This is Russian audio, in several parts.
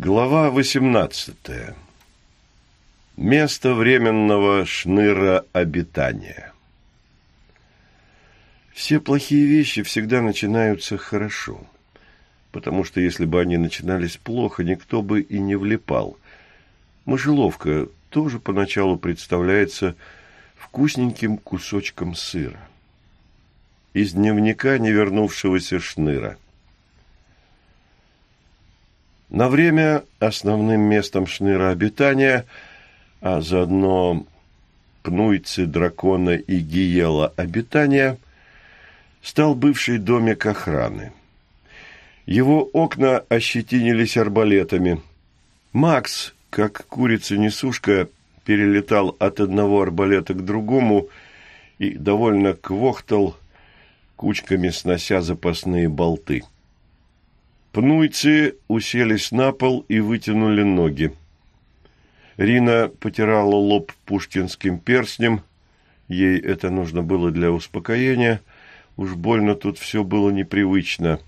Глава 18. Место временного шныра обитания. Все плохие вещи всегда начинаются хорошо, потому что если бы они начинались плохо, никто бы и не влипал. Мышеловка тоже поначалу представляется вкусненьким кусочком сыра. Из дневника невернувшегося шныра – на время основным местом шныра обитания, а заодно пнуйцы дракона и гиела обитания, стал бывший домик охраны. Его окна ощетинились арбалетами. Макс, как курица-несушка, перелетал от одного арбалета к другому и довольно квохтал, кучками снося запасные болты. Пнуйцы уселись на пол и вытянули ноги. Рина потирала лоб пушкинским перстнем. Ей это нужно было для успокоения. Уж больно тут все было непривычно.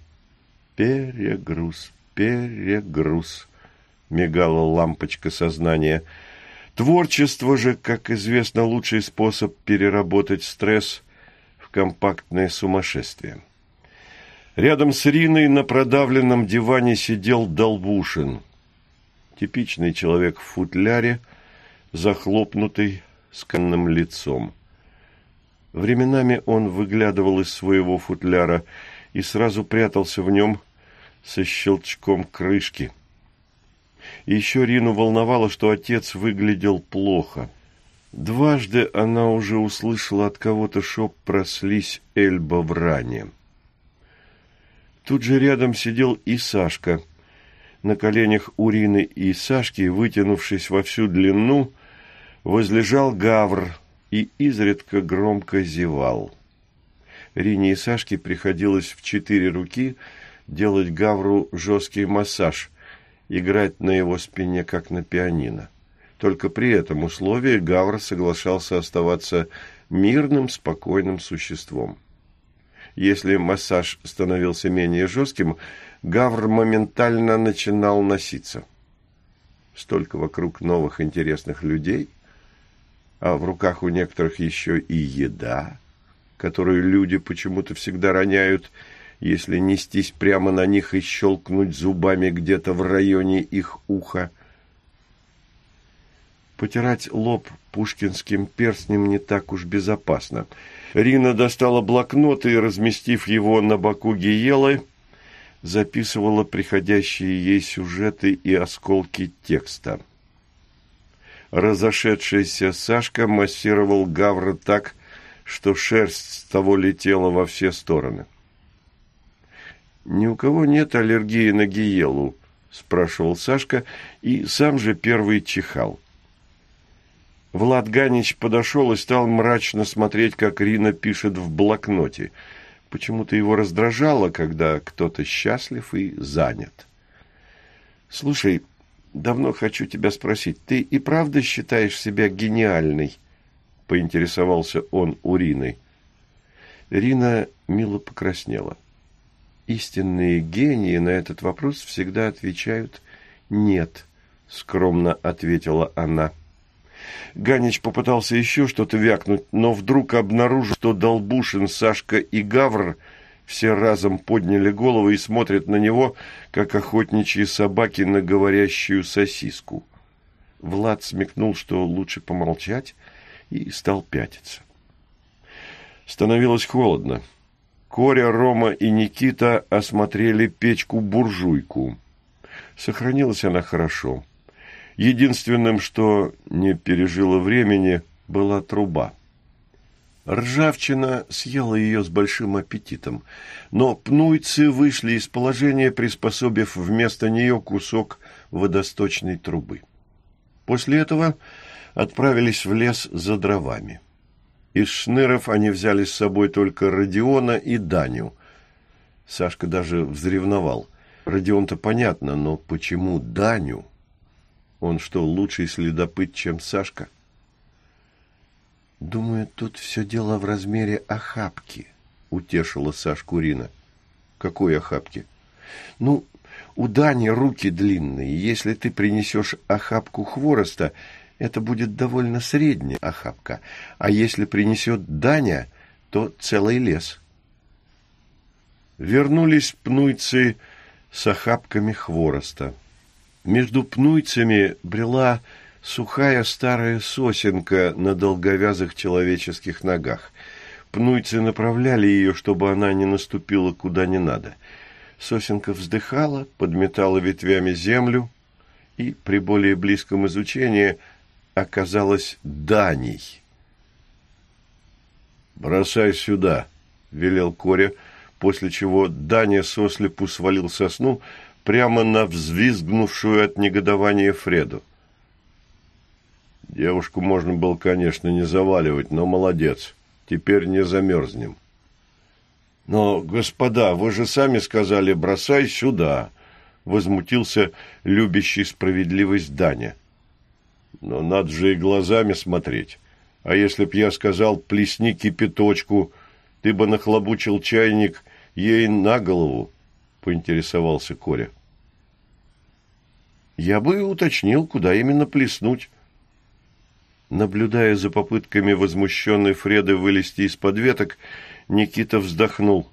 «Перегруз, перегруз», — мигала лампочка сознания. Творчество же, как известно, лучший способ переработать стресс в компактное сумасшествие. Рядом с Риной на продавленном диване сидел Долбушин. Типичный человек в футляре, захлопнутый, с лицом. Временами он выглядывал из своего футляра и сразу прятался в нем со щелчком крышки. И еще Рину волновало, что отец выглядел плохо. Дважды она уже услышала от кого-то шоп про слизь Эльба в ране. Тут же рядом сидел и Сашка. На коленях Урины и Сашки, вытянувшись во всю длину, возлежал гавр и изредка громко зевал. Рине и Сашке приходилось в четыре руки делать гавру жесткий массаж, играть на его спине, как на пианино. Только при этом условии Гавр соглашался оставаться мирным, спокойным существом. Если массаж становился менее жестким, Гавр моментально начинал носиться. Столько вокруг новых интересных людей, а в руках у некоторых еще и еда, которую люди почему-то всегда роняют, если нестись прямо на них и щелкнуть зубами где-то в районе их уха. Потирать лоб пушкинским перстнем не так уж безопасно – Рина достала блокнот и, разместив его на боку Гиелы, записывала приходящие ей сюжеты и осколки текста. Разошедшийся Сашка массировал Гавра так, что шерсть с того летела во все стороны. «Ни у кого нет аллергии на гиелу?» – спрашивал Сашка, и сам же первый чихал. Влад Ганич подошел и стал мрачно смотреть, как Рина пишет в блокноте. Почему-то его раздражало, когда кто-то счастлив и занят. «Слушай, давно хочу тебя спросить, ты и правда считаешь себя гениальной?» — поинтересовался он у Рины. Рина мило покраснела. «Истинные гении на этот вопрос всегда отвечают «нет», — скромно ответила она. Ганич попытался еще что-то вякнуть, но вдруг обнаружил, что Долбушин, Сашка и Гавр все разом подняли головы и смотрят на него, как охотничьи собаки на говорящую сосиску. Влад смекнул, что лучше помолчать, и стал пятиться. Становилось холодно. Коря, Рома и Никита осмотрели печку-буржуйку. Сохранилась она хорошо. Единственным, что не пережило времени, была труба. Ржавчина съела ее с большим аппетитом, но пнуйцы вышли из положения, приспособив вместо нее кусок водосточной трубы. После этого отправились в лес за дровами. Из шныров они взяли с собой только Родиона и Даню. Сашка даже взревновал. Родион-то понятно, но почему Даню? Он что, лучший следопыт, чем Сашка? Думаю, тут все дело в размере охапки, утешила Сашку Рина. Какой охапки? Ну, У Дани руки длинные. Если ты принесешь охапку хвороста, это будет довольно средняя охапка. А если принесет Даня, то целый лес. Вернулись пнуйцы с охапками хвороста. Между пнуйцами брела сухая старая сосенка на долговязых человеческих ногах. Пнуйцы направляли ее, чтобы она не наступила куда не надо. Сосенка вздыхала, подметала ветвями землю и при более близком изучении оказалась Даней. «Бросай сюда», — велел Коря, после чего Даня сослепу свалил сосну прямо на взвизгнувшую от негодования Фреду. Девушку можно было, конечно, не заваливать, но молодец. Теперь не замерзнем. Но, господа, вы же сами сказали, бросай сюда, возмутился любящий справедливость Даня. Но надо же и глазами смотреть. А если б я сказал, плесни кипяточку, ты бы нахлобучил чайник ей на голову, поинтересовался Коря. Я бы уточнил, куда именно плеснуть. Наблюдая за попытками возмущенной Фреды вылезти из-под веток, Никита вздохнул.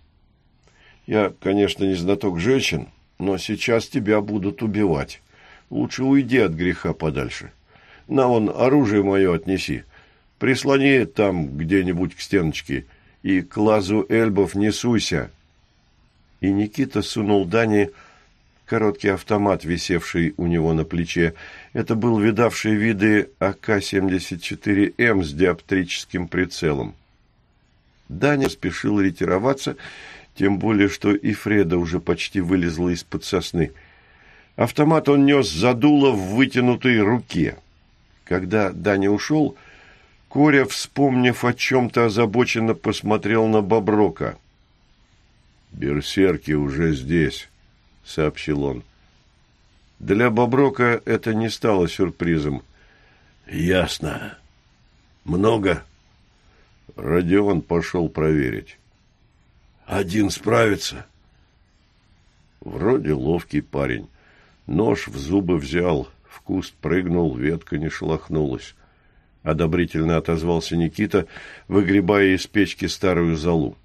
«Я, конечно, не знаток женщин, но сейчас тебя будут убивать. Лучше уйди от греха подальше. На вон оружие мое отнеси. Прислони там где-нибудь к стеночке и к лазу эльбов не суйся». И Никита сунул Дане короткий автомат, висевший у него на плече. Это был видавший виды АК-74М с диоптрическим прицелом. Даня спешил ретироваться, тем более, что и Фреда уже почти вылезла из-под сосны. Автомат он нес задуло в вытянутой руке. Когда Даня ушел, Коря, вспомнив о чем-то озабоченно, посмотрел на Боброка. «Берсерки уже здесь», — сообщил он. Для Боброка это не стало сюрпризом. «Ясно. Много?» Родион пошел проверить. «Один справится?» Вроде ловкий парень. Нож в зубы взял, в куст прыгнул, ветка не шелохнулась. Одобрительно отозвался Никита, выгребая из печки старую золу.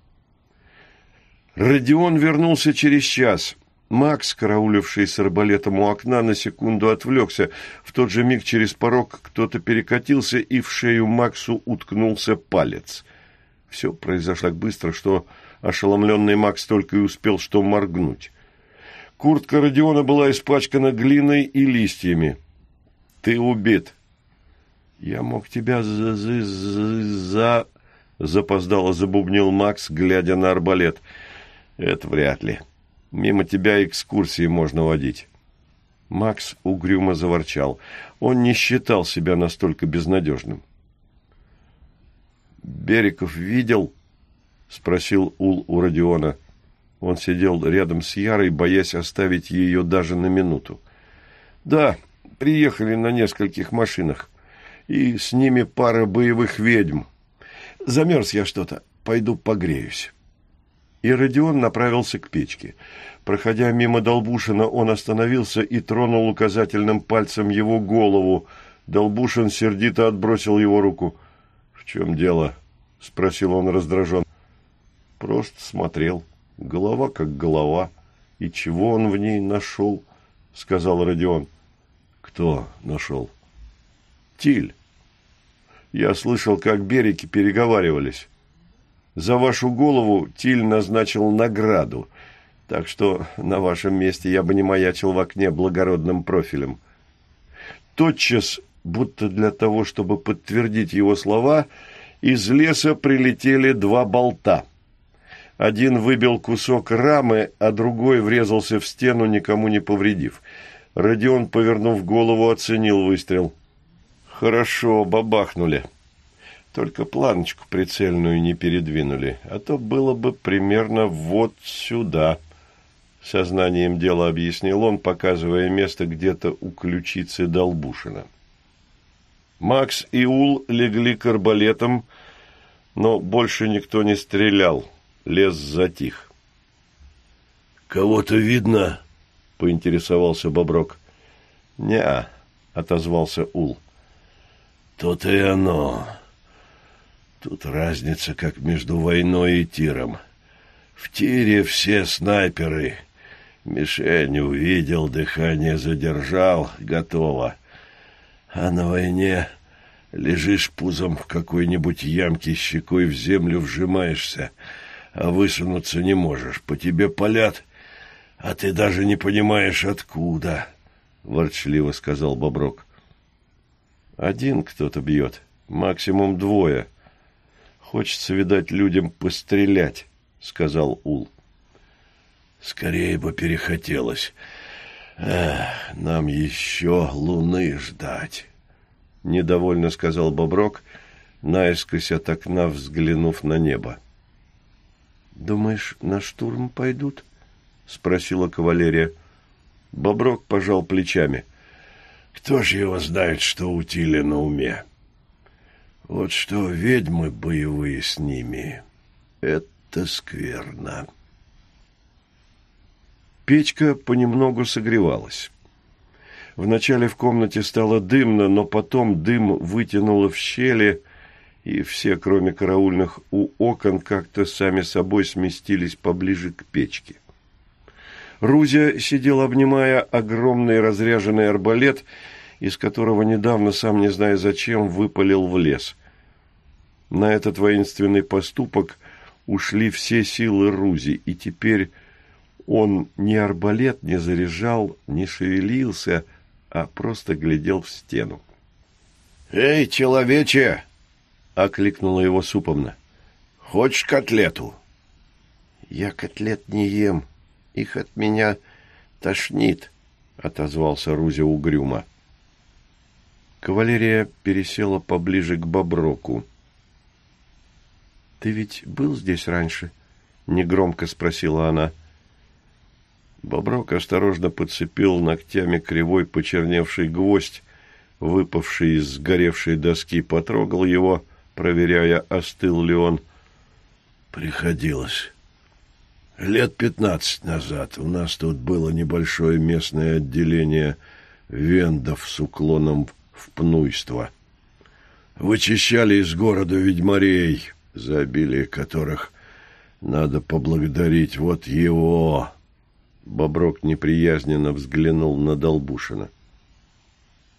Родион вернулся через час. Макс, карауливший с арбалетом у окна, на секунду отвлекся. В тот же миг через порог кто-то перекатился, и в шею Максу уткнулся палец. Все произошло так быстро, что ошеломленный Макс только и успел что моргнуть. Куртка Родиона была испачкана глиной и листьями. «Ты убит!» «Я мог тебя за...» за, за... запоздало забубнил Макс, глядя на арбалет. «Это вряд ли». Мимо тебя экскурсии можно водить. Макс угрюмо заворчал. Он не считал себя настолько безнадежным. «Бериков видел?» — спросил Ул у Родиона. Он сидел рядом с Ярой, боясь оставить ее даже на минуту. «Да, приехали на нескольких машинах. И с ними пара боевых ведьм. Замерз я что-то. Пойду погреюсь» и Родион направился к печке. Проходя мимо Долбушина, он остановился и тронул указательным пальцем его голову. Долбушин сердито отбросил его руку. «В чем дело?» — спросил он раздражен. «Просто смотрел. Голова как голова. И чего он в ней нашел?» — сказал Родион. «Кто нашел?» «Тиль. Я слышал, как береги переговаривались». За вашу голову Тиль назначил награду, так что на вашем месте я бы не маячил в окне благородным профилем. Тотчас, будто для того, чтобы подтвердить его слова, из леса прилетели два болта. Один выбил кусок рамы, а другой врезался в стену, никому не повредив. Родион, повернув голову, оценил выстрел. «Хорошо, бабахнули». Только планочку прицельную не передвинули, а то было бы примерно вот сюда. Сознанием дела объяснил он, показывая место где-то у ключицы Долбушина. Макс и Ул легли к арбалетам, но больше никто не стрелял. Лес затих. «Кого-то видно?» — поинтересовался Боброк. «Не-а», отозвался Ул. «Тут и оно. Тут разница, как между войной и тиром. В тире все снайперы. Мишень увидел, дыхание задержал, готово. А на войне лежишь пузом в какой-нибудь ямке, щекой в землю вжимаешься, а высунуться не можешь. По тебе палят, а ты даже не понимаешь, откуда». — ворчливо сказал Боброк. «Один кто-то бьет, максимум двое. Хочется, видать, людям пострелять», — сказал Ул. «Скорее бы перехотелось. Эх, нам еще луны ждать», — недовольно сказал Боброк, наискось от окна взглянув на небо. «Думаешь, на штурм пойдут?» — спросила кавалерия. Боброк пожал плечами. Кто ж его знает, что у Тиля на уме? Вот что ведьмы боевые с ними, это скверно. Печка понемногу согревалась. Вначале в комнате стало дымно, но потом дым вытянуло в щели, и все, кроме караульных у окон, как-то сами собой сместились поближе к печке. Рузя сидел, обнимая огромный разряженный арбалет, из которого недавно, сам не зная зачем, выпалил в лес. На этот воинственный поступок ушли все силы Рузи, и теперь он ни арбалет не заряжал, не шевелился, а просто глядел в стену. «Эй, человече!» — окликнула его Суповна. «Хочешь котлету?» «Я котлет не ем», их от меня тошнит, — отозвался Рузя угрюмо. Кавалерия пересела поближе к Боброку. — Ты ведь был здесь раньше? — негромко спросила она. Боброк осторожно подцепил ногтями кривой почерневший гвоздь, выпавший из сгоревшей доски, потрогал его, проверяя, остыл ли он. «Приходилось. Лет пятнадцать назад у нас тут было небольшое местное отделение вендов с уклоном в пнуйство. Вычищали из города ведьмарей, за обилие которых надо поблагодарить вот его. Боброк неприязненно взглянул на Долбушина.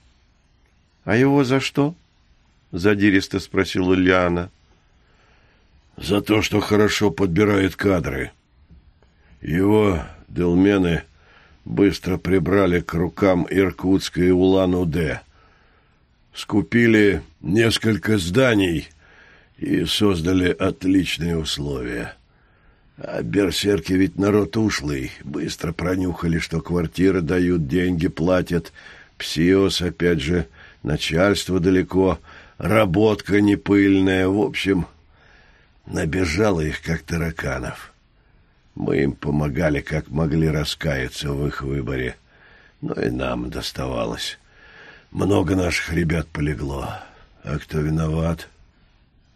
— А его за что? — задиристо спросила Лиана. — За то, что хорошо подбирает кадры. — его делмены быстро прибрали к рукам Иркутской Улан-Удэ. Скупили несколько зданий и создали отличные условия. А берсерки ведь народ ушлый, быстро пронюхали, что квартиры дают, деньги платят, псиос, опять же, начальство далеко, работка не пыльная, в общем, набежало их, как тараканов. Мы им помогали, как могли раскаяться в их выборе. Но и нам доставалось. Много наших ребят полегло. А кто виноват?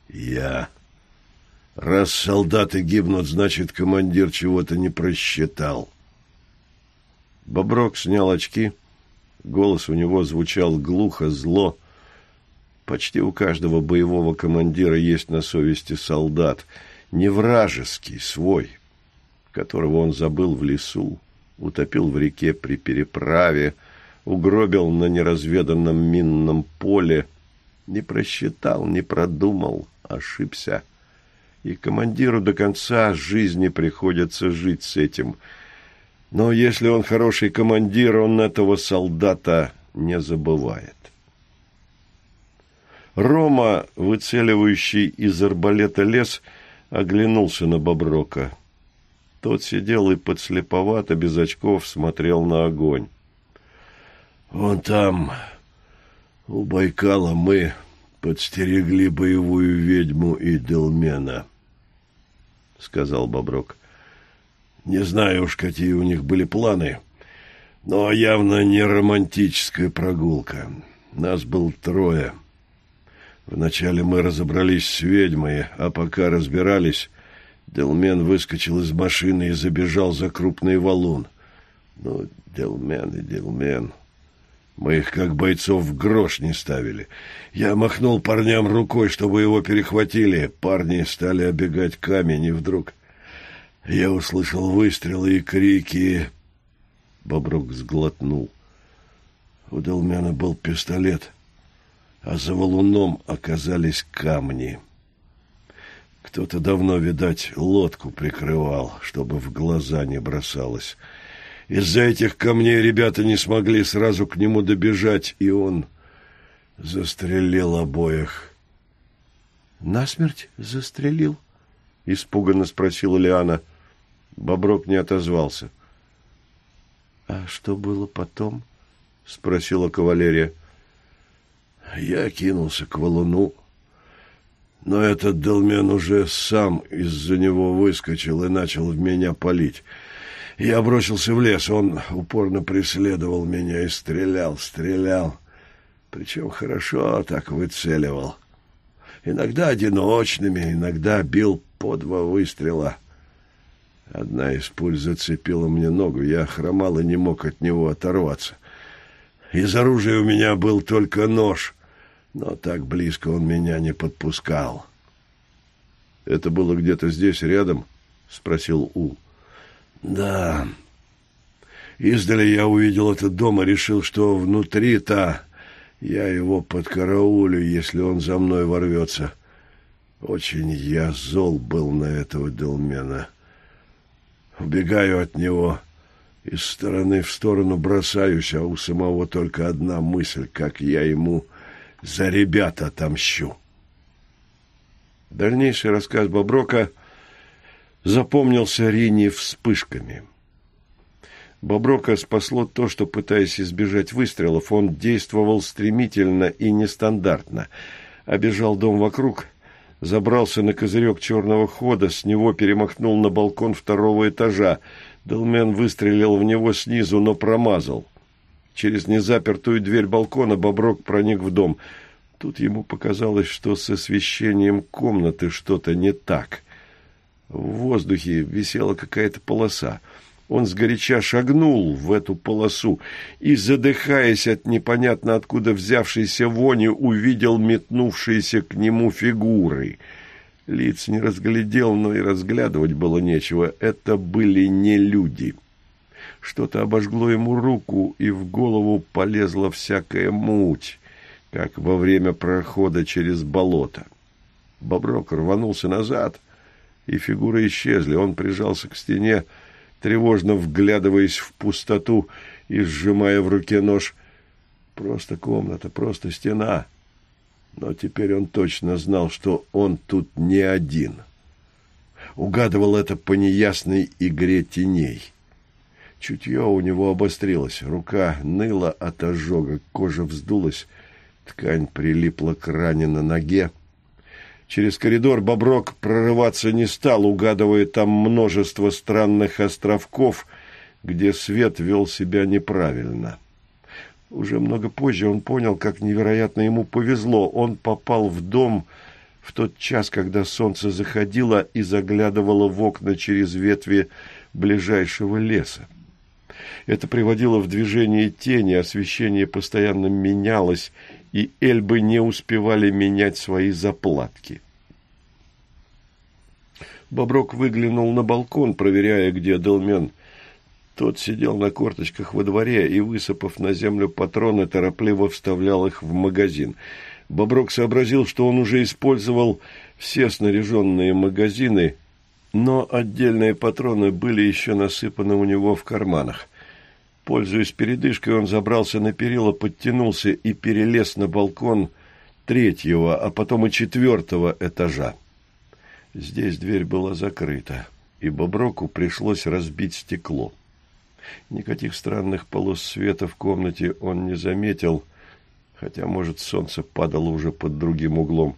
Я. Раз солдаты гибнут, значит, командир чего-то не просчитал. Боброк снял очки. Голос у него звучал глухо, зло. Почти у каждого боевого командира есть на совести солдат. Не вражеский, свой, которого он забыл в лесу, утопил в реке при переправе, угробил на неразведанном минном поле, не просчитал, не продумал, ошибся. И командиру до конца жизни приходится жить с этим. Но если он хороший командир, он этого солдата не забывает. Рома, выцеливающий из арбалета лес, оглянулся на Боброка. Тот сидел и подслеповато, без очков, смотрел на огонь. «Вон там, у Байкала, мы подстерегли боевую ведьму и Делмена», — сказал Боброк. «Не знаю уж, какие у них были планы, но явно не романтическая прогулка. Нас было трое». Вначале мы разобрались с ведьмой, а пока разбирались, Делмен выскочил из машины и забежал за крупный валун. Ну, Делмен и Делмен. Мы их как бойцов в грош не ставили. Я махнул парням рукой, чтобы его перехватили. Парни стали обегать камень, и вдруг я услышал выстрелы и крики. Боброк сглотнул. У Делмена был пистолет, а за валуном оказались камни. Кто-то давно, видать, лодку прикрывал, чтобы в глаза не бросалось. Из-за этих камней ребята не смогли сразу к нему добежать, и он застрелил обоих. «Насмерть застрелил?» — испуганно спросила Лиана. Боброк не отозвался. «А что было потом?» — спросила кавалерия. Я кинулся к валуну, но этот долмен уже сам из-за него выскочил и начал в меня палить. Я бросился в лес, он упорно преследовал меня и стрелял, стрелял. Причем хорошо так выцеливал. Иногда одиночными, иногда бил по два выстрела. Одна из пуль зацепила мне ногу, я хромал и не мог от него оторваться. Из оружия у меня был только нож, но так близко он меня не подпускал. — Это было где-то здесь, рядом? — спросил У. Да. Издали я увидел этот дом и решил, что внутри та. Я его подкараулю, если он за мной ворвется. Очень я зол был на этого Делмена. Убегаю от него, из стороны в сторону бросаюсь, а у самого только одна мысль, как я ему за ребят отомщу. Дальнейший рассказ Боброка — запомнился Рине вспышками. Боброка спасло то, что, пытаясь избежать выстрелов, он действовал стремительно и нестандартно. Обежал дом вокруг, забрался на козырек черного хода, с него перемахнул на балкон второго этажа. Делмен выстрелил в него снизу, но промазал. Через незапертую дверь балкона Боброк проник в дом. Тут ему показалось, что с освещением комнаты что-то не так — в воздухе висела какая-то полоса. Он сгоряча шагнул в эту полосу и, задыхаясь от непонятно откуда взявшейся вони, увидел метнувшиеся к нему фигуры. Лиц не разглядел, но и разглядывать было нечего. Это были не люди. Что-то обожгло ему руку, и в голову полезла всякая муть, как во время прохода через болото. Боброк рванулся назад — и фигуры исчезли. Он прижался к стене, тревожно вглядываясь в пустоту и сжимая в руке нож. Просто комната, просто стена. Но теперь он точно знал, что он тут не один. Угадывал это по неясной игре теней. Чутье у него обострилось, рука ныла от ожога, кожа вздулась, ткань прилипла к ране на ноге. Через коридор Боброк прорываться не стал, угадывая там множество странных островков, где свет вел себя неправильно. Уже много позже он понял, как невероятно ему повезло. Он попал в дом в тот час, когда солнце заходило и заглядывало в окна через ветви ближайшего леса. Это приводило в движение тени, освещение постоянно менялось, и эльбы не успевали менять свои заплатки. Боброк выглянул на балкон, проверяя, где Делмен. Тот сидел на корточках во дворе и, высыпав на землю патроны, торопливо вставлял их в магазин. Боброк сообразил, что он уже использовал все снаряженные магазины, но отдельные патроны были еще насыпаны у него в карманах. Пользуясь передышкой, он забрался на перила, подтянулся и перелез на балкон третьего, а потом и четвертого этажа. Здесь дверь была закрыта, и Боброку пришлось разбить стекло. Никаких странных полос света в комнате он не заметил, хотя, может, солнце падало уже под другим углом.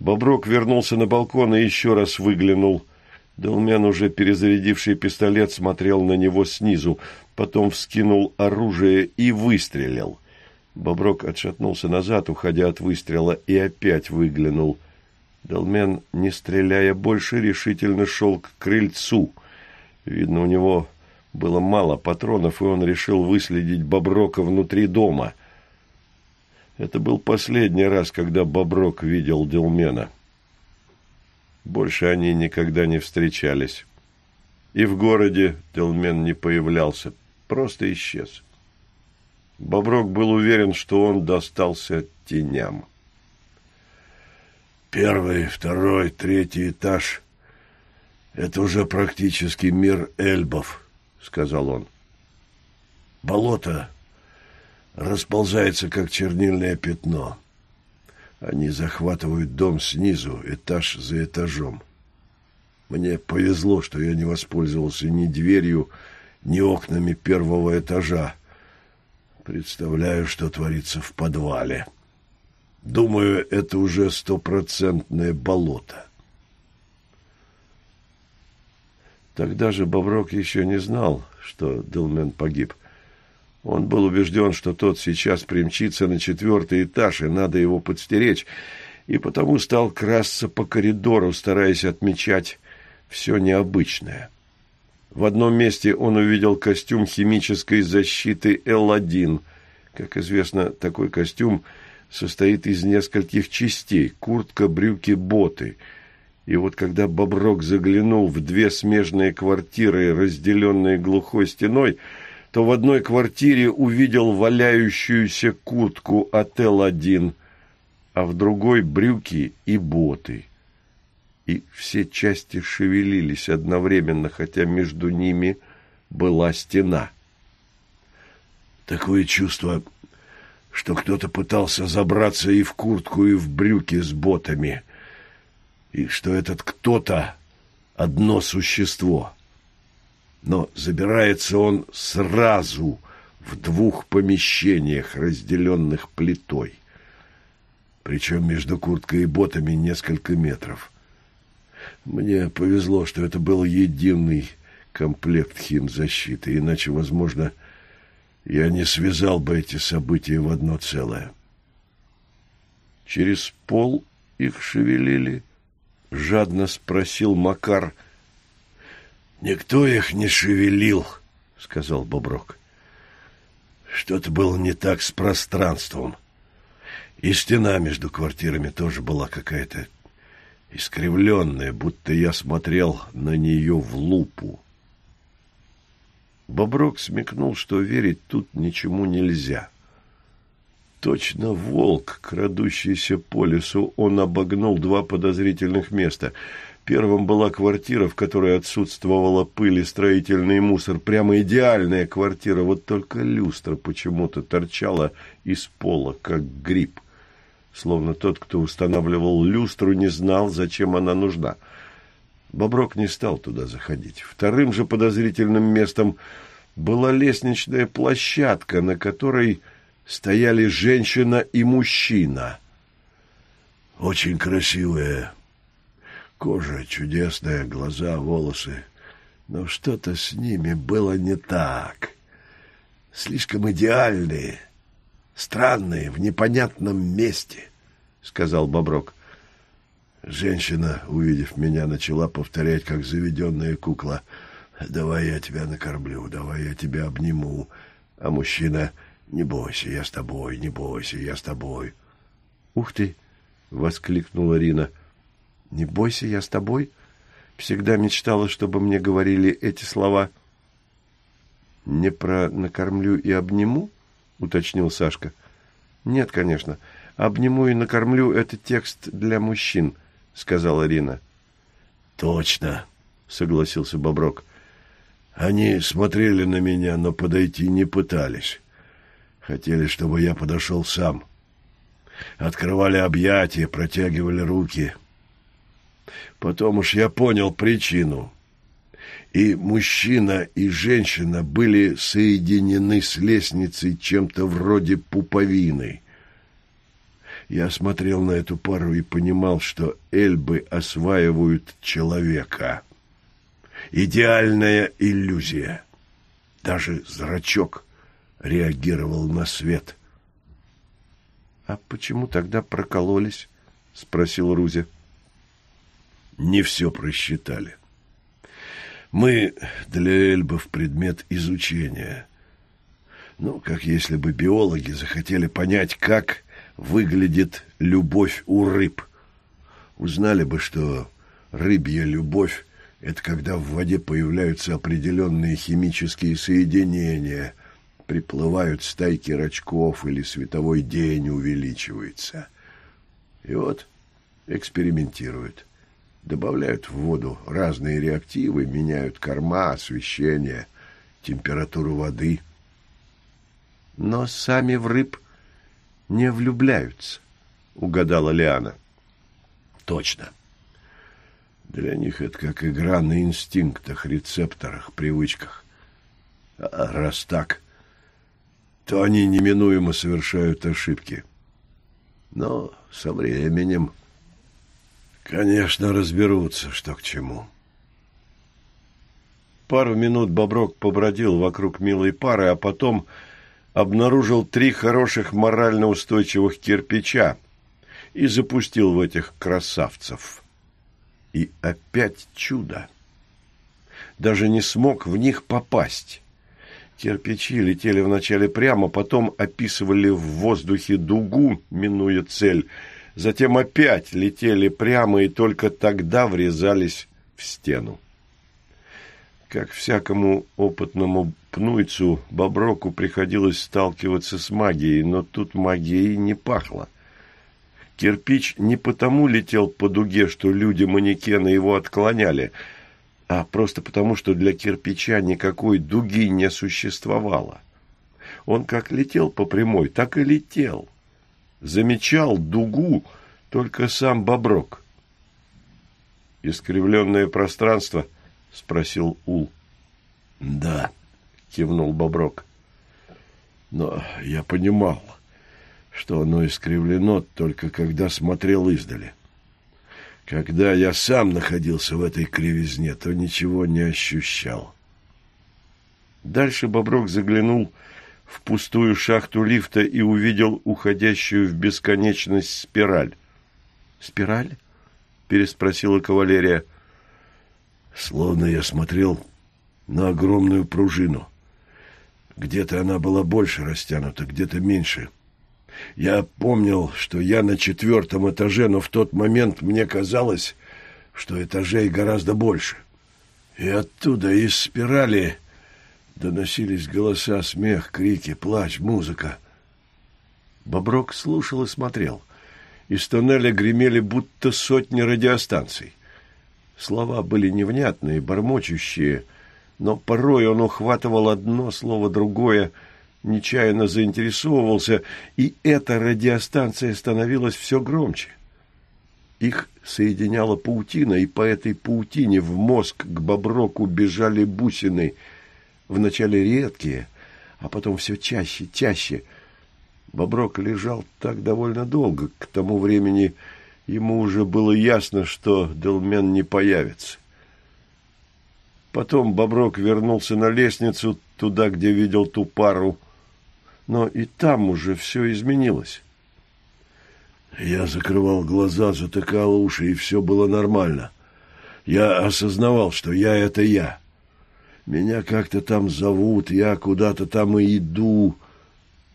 Боброк вернулся на балкон и еще раз выглянул. Долмен, уже перезарядивший пистолет, смотрел на него снизу потом вскинул оружие и выстрелил. Боброк отшатнулся назад, уходя от выстрела, и опять выглянул. Долмен, не стреляя больше, решительно шел к крыльцу. Видно, у него было мало патронов, и он решил выследить Боброка внутри дома. Это был последний раз, когда Боброк видел Делмена. Больше они никогда не встречались. И в городе Делмен не появлялся, просто исчез. Боброк был уверен, что он достался теням. Первый, второй, третий этаж — это уже практически мир эльбов, — сказал он. Болото расползается, как чернильное пятно. Они захватывают дом снизу, этаж за этажом. Мне повезло, что я не воспользовался ни дверью, ни окнами первого этажа. Представляю, что творится в подвале. Думаю, это уже стопроцентное болото. Тогда же Боброк еще не знал, что Делмен погиб. Он был убежден, что тот сейчас примчится на четвертый этаж, и надо его подстеречь, и потому стал красться по коридору, стараясь отмечать все необычное. В одном месте он увидел костюм химической защиты Л-1. Как известно, такой костюм состоит из нескольких частей – куртка, брюки, боты. И вот когда Боброк заглянул в две смежные квартиры, разделенные глухой стеной, то в одной квартире увидел валяющуюся куртку от Л-1, а в другой – брюки и боты – и все части шевелились одновременно, хотя между ними была стена. Такое чувство, что кто-то пытался забраться и в куртку, и в брюки с ботами, и что этот кто-то — одно существо. Но забирается он сразу в двух помещениях, разделенных плитой. Причем между курткой и ботами несколько метров — мне повезло, что это был единый комплект химзащиты, иначе, возможно, я не связал бы эти события в одно целое. Через пол их шевелили, жадно спросил Макар. Никто их не шевелил, сказал Боброк. Что-то было не так с пространством. И стена между квартирами тоже была какая-то искривленная, будто я смотрел на нее в лупу. Боброк смекнул, что верить тут ничему нельзя. Точно волк, крадущийся по лесу, он обогнул два подозрительных места. Первым была квартира, в которой отсутствовала пыль и строительный мусор. Прямо идеальная квартира, вот только люстра почему-то торчала из пола, как гриб словно тот, кто устанавливал люстру, не знал, зачем она нужна. Боброк не стал туда заходить. Вторым же подозрительным местом была лестничная площадка, на которой стояли женщина и мужчина. Очень красивая кожа, чудесная, глаза, волосы. Но что-то с ними было не так. Слишком идеальные странные, в непонятном месте, — сказал Боброк. Женщина, увидев меня, начала повторять, как заведенная кукла. «Давай я тебя накормлю, давай я тебя обниму». А мужчина «Не бойся, я с тобой, не бойся, я с тобой». «Ух ты!» — воскликнула Рина. «Не бойся, я с тобой?» Всегда мечтала, чтобы мне говорили эти слова. «Не про накормлю и обниму?» — уточнил Сашка. «Нет, конечно. Обниму и накормлю — это текст для мужчин», — сказала Рина. «Точно», — согласился Боброк. «Они смотрели на меня, но подойти не пытались. Хотели, чтобы я подошел сам. Открывали объятия, протягивали руки. Потом уж я понял причину» и мужчина, и женщина были соединены с лестницей чем-то вроде пуповины. Я смотрел на эту пару и понимал, что эльбы осваивают человека. Идеальная иллюзия. Даже зрачок реагировал на свет. — А почему тогда прокололись? — спросил Рузя. — Не все просчитали. — Мы для эльбов предмет изучения. Ну, как если бы биологи захотели понять, как выглядит любовь у рыб. Узнали бы, что рыбья любовь – это когда в воде появляются определенные химические соединения, приплывают стайки рачков или световой день увеличивается. И вот экспериментируют. Добавляют в воду разные реактивы, меняют корма, освещение, температуру воды. Но сами в рыб не влюбляются, угадала Лиана. Точно. Для них это как игра на инстинктах, рецепторах, привычках. А раз так, то они неминуемо совершают ошибки. Но со временем Конечно, разберутся, что к чему. Пару минут Боброк побродил вокруг милой пары, а потом обнаружил три хороших морально устойчивых кирпича и запустил в этих красавцев. И опять чудо. Даже не смог в них попасть. Кирпичи летели вначале прямо, потом описывали в воздухе дугу, минуя цель – затем опять летели прямо и только тогда врезались в стену. Как всякому опытному пнуйцу, Боброку приходилось сталкиваться с магией, но тут магией не пахло. Кирпич не потому летел по дуге, что люди-манекены его отклоняли, а просто потому, что для кирпича никакой дуги не существовало. Он как летел по прямой, так и летел замечал дугу только сам Боброк. «Искривленное пространство?» — спросил Ул. «Да», — кивнул Боброк. «Но я понимал, что оно искривлено только когда смотрел издали. Когда я сам находился в этой кривизне, то ничего не ощущал». Дальше Боброк заглянул в пустую шахту лифта и увидел уходящую в бесконечность спираль. «Спираль?» — переспросила кавалерия. «Словно я смотрел на огромную пружину. Где-то она была больше растянута, где-то меньше. Я помнил, что я на четвертом этаже, но в тот момент мне казалось, что этажей гораздо больше. И оттуда, из спирали, Доносились голоса, смех, крики, плач, музыка. Боброк слушал и смотрел. Из тоннеля гремели будто сотни радиостанций. Слова были невнятные, бормочущие, но порой он ухватывал одно слово другое, нечаянно заинтересовывался, и эта радиостанция становилась все громче. Их соединяла паутина, и по этой паутине в мозг к Боброку бежали бусины — Вначале редкие, а потом все чаще, чаще. Боброк лежал так довольно долго. К тому времени ему уже было ясно, что Делмен не появится. Потом Боброк вернулся на лестницу, туда, где видел ту пару. Но и там уже все изменилось. Я закрывал глаза, затыкал уши, и все было нормально. Я осознавал, что я — это я. Меня как-то там зовут, я куда-то там и иду.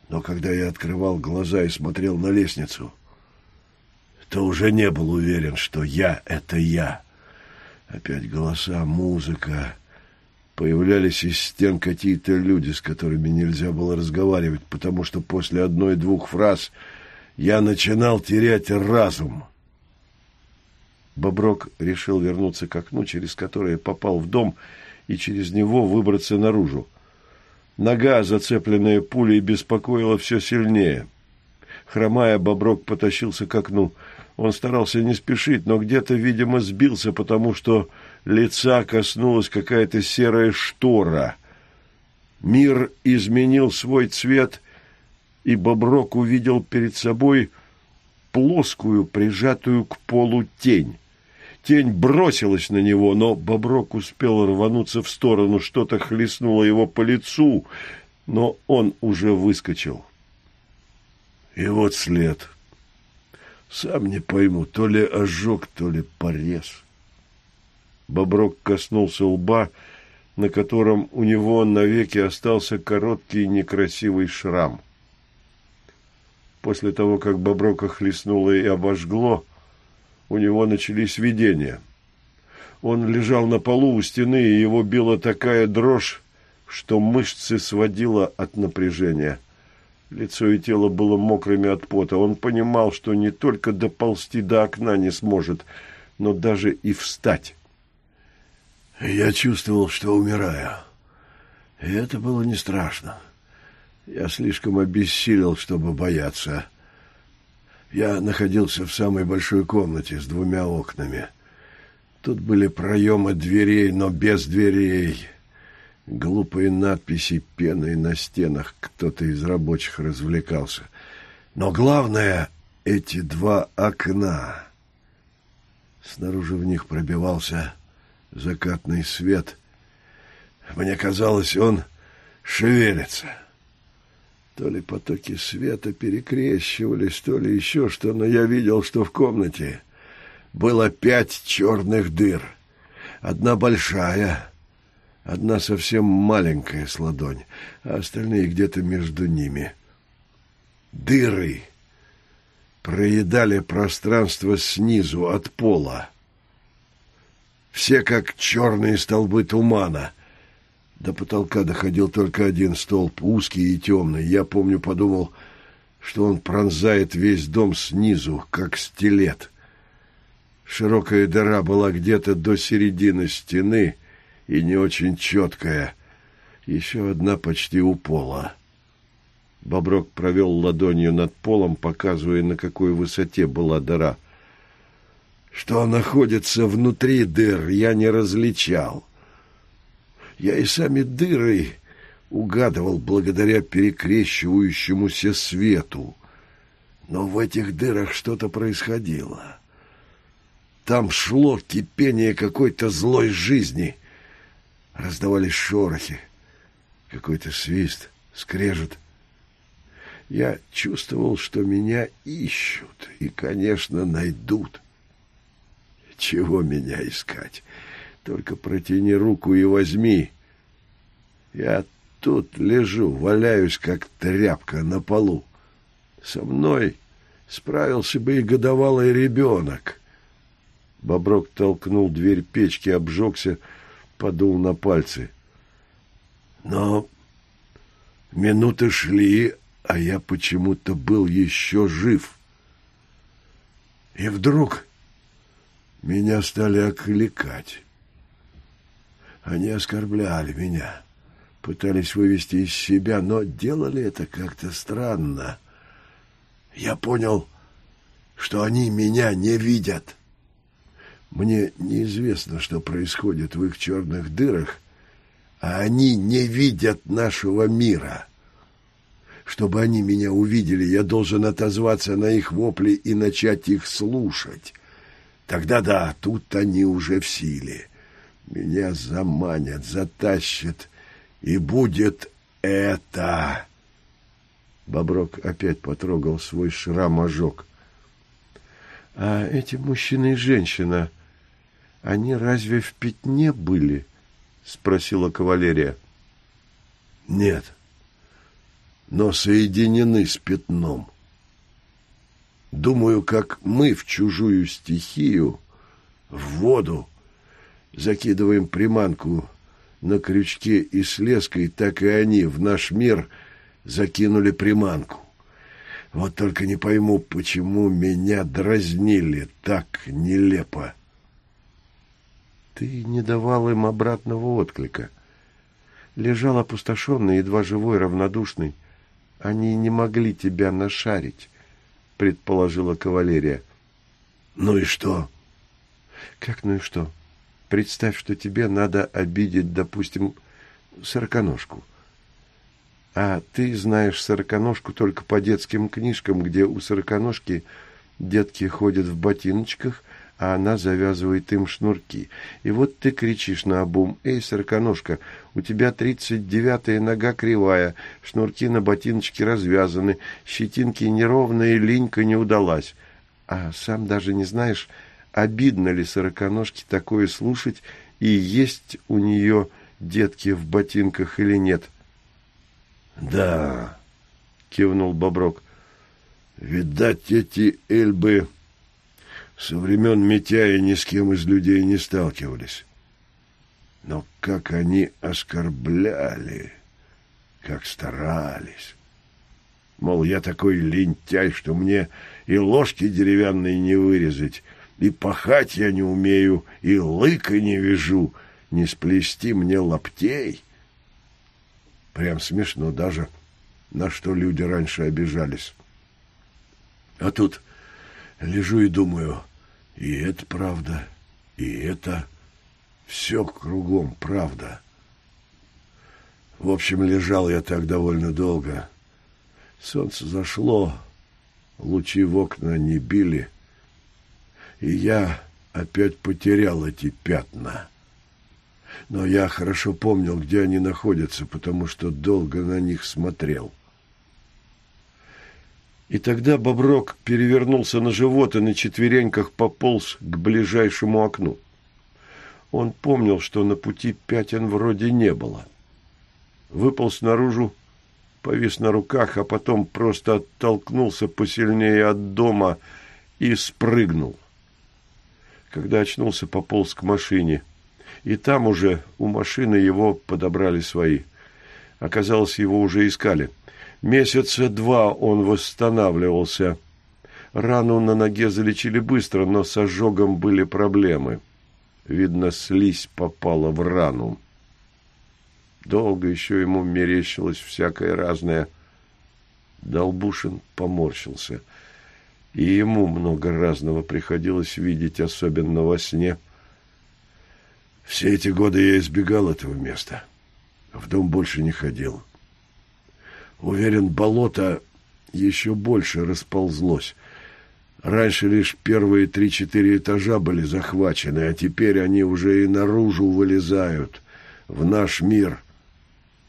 Но когда я открывал глаза и смотрел на лестницу, то уже не был уверен, что я — это я. Опять голоса, музыка. Появлялись из стен какие-то люди, с которыми нельзя было разговаривать, потому что после одной-двух фраз я начинал терять разум. Боброк решил вернуться к окну, через которое попал в дом, и через него выбраться наружу. Нога, зацепленная пулей, беспокоила все сильнее. Хромая, Боброк потащился к окну. Он старался не спешить, но где-то, видимо, сбился, потому что лица коснулась какая-то серая штора. Мир изменил свой цвет, и Боброк увидел перед собой плоскую, прижатую к полу тень. Тень бросилась на него, но Боброк успел рвануться в сторону, что-то хлестнуло его по лицу, но он уже выскочил. И вот след. Сам не пойму, то ли ожог, то ли порез. Боброк коснулся лба, на котором у него навеки остался короткий некрасивый шрам. После того, как Боброка хлестнуло и обожгло, у него начались видения. Он лежал на полу у стены, и его била такая дрожь, что мышцы сводило от напряжения. Лицо и тело было мокрыми от пота. Он понимал, что не только доползти до окна не сможет, но даже и встать. Я чувствовал, что умираю. И это было не страшно. Я слишком обессилел, чтобы бояться. Я находился в самой большой комнате с двумя окнами. Тут были проемы дверей, но без дверей. Глупые надписи пеной на стенах. Кто-то из рабочих развлекался. Но главное — эти два окна. Снаружи в них пробивался закатный свет. Мне казалось, он шевелится. То ли потоки света перекрещивались, то ли еще что, но я видел, что в комнате было пять черных дыр. Одна большая, одна совсем маленькая с ладонь, а остальные где-то между ними. Дыры проедали пространство снизу от пола. Все как черные столбы тумана — до потолка доходил только один столб, узкий и темный. Я, помню, подумал, что он пронзает весь дом снизу, как стилет. Широкая дыра была где-то до середины стены и не очень четкая. Еще одна почти у пола. Боброк провел ладонью над полом, показывая, на какой высоте была дыра. Что находится внутри дыр, я не различал. — я и сами дыры угадывал благодаря перекрещивающемуся свету. Но в этих дырах что-то происходило. Там шло кипение какой-то злой жизни. Раздавались шорохи, какой-то свист, скрежет. Я чувствовал, что меня ищут и, конечно, найдут. Чего меня искать? Только протяни руку и возьми. Я тут лежу, валяюсь, как тряпка на полу. Со мной справился бы и годовалый ребенок. Боброк толкнул дверь печки, обжегся, подул на пальцы. Но минуты шли, а я почему-то был еще жив. И вдруг меня стали окликать. Они оскорбляли меня, пытались вывести из себя, но делали это как-то странно. Я понял, что они меня не видят. Мне неизвестно, что происходит в их черных дырах, а они не видят нашего мира. Чтобы они меня увидели, я должен отозваться на их вопли и начать их слушать. Тогда да, тут они уже в силе. Меня заманят, затащат, и будет это. Боброк опять потрогал свой шрам-ожог. — А эти мужчина и женщина, они разве в пятне были? — спросила кавалерия. — Нет, но соединены с пятном. Думаю, как мы в чужую стихию, в воду, закидываем приманку на крючке и с леской, так и они в наш мир закинули приманку. Вот только не пойму, почему меня дразнили так нелепо. Ты не давал им обратного отклика. Лежал опустошенный, едва живой, равнодушный. Они не могли тебя нашарить, предположила кавалерия. Ну и что? Как ну и что? — Представь, что тебе надо обидеть, допустим, сороконожку. А ты знаешь сороконожку только по детским книжкам, где у сороконожки детки ходят в ботиночках, а она завязывает им шнурки. И вот ты кричишь на обум, «Эй, сороконожка, у тебя тридцать девятая нога кривая, шнурки на ботиночке развязаны, щетинки неровные, линька не удалась». А сам даже не знаешь, обидно ли сороконожке такое слушать и есть у нее детки в ботинках или нет. «Да», — кивнул Боброк, — «видать, эти эльбы со времен Митяя ни с кем из людей не сталкивались. Но как они оскорбляли, как старались. Мол, я такой лентяй, что мне и ложки деревянные не вырезать, и пахать я не умею, и лыка не вяжу, не сплести мне лаптей. Прям смешно даже, на что люди раньше обижались. А тут лежу и думаю, и это правда, и это все кругом правда. В общем, лежал я так довольно долго. Солнце зашло, лучи в окна не били, и я опять потерял эти пятна. Но я хорошо помнил, где они находятся, потому что долго на них смотрел. И тогда Боброк перевернулся на живот и на четвереньках пополз к ближайшему окну. Он помнил, что на пути пятен вроде не было. Выполз наружу, повис на руках, а потом просто оттолкнулся посильнее от дома и спрыгнул. Когда очнулся, пополз к машине – и там уже у машины его подобрали свои. Оказалось, его уже искали. Месяца два он восстанавливался. Рану на ноге залечили быстро, но с ожогом были проблемы. Видно, слизь попала в рану. Долго еще ему мерещилось всякое разное. Долбушин поморщился. И ему много разного приходилось видеть, особенно во сне – все эти годы я избегал этого места. В дом больше не ходил. Уверен, болото еще больше расползлось. Раньше лишь первые три-четыре этажа были захвачены, а теперь они уже и наружу вылезают, в наш мир.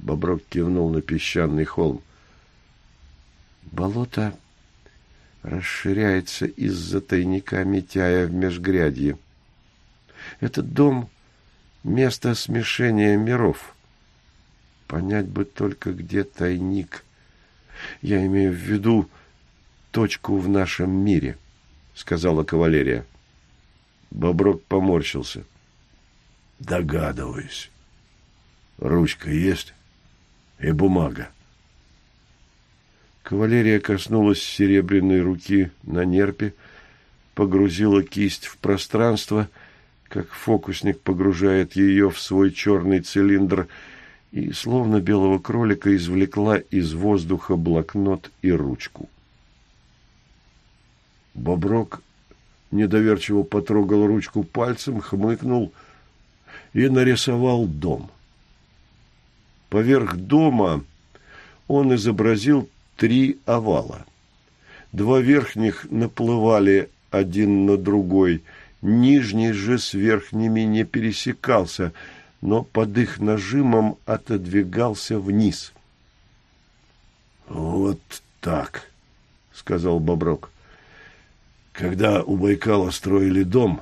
Боброк кивнул на песчаный холм. Болото расширяется из-за тайника Митяя в Межгрядье. Этот дом Место смешения миров. Понять бы только, где тайник. Я имею в виду точку в нашем мире, сказала кавалерия. Боброк поморщился. Догадываюсь. Ручка есть и бумага. Кавалерия коснулась серебряной руки на нерпе, погрузила кисть в пространство — как фокусник погружает ее в свой черный цилиндр, и, словно белого кролика, извлекла из воздуха блокнот и ручку. Боброк недоверчиво потрогал ручку пальцем, хмыкнул и нарисовал дом. Поверх дома он изобразил три овала. Два верхних наплывали один на другой – Нижний же с верхними не пересекался, но под их нажимом отодвигался вниз. «Вот так», — сказал Боброк. «Когда у Байкала строили дом,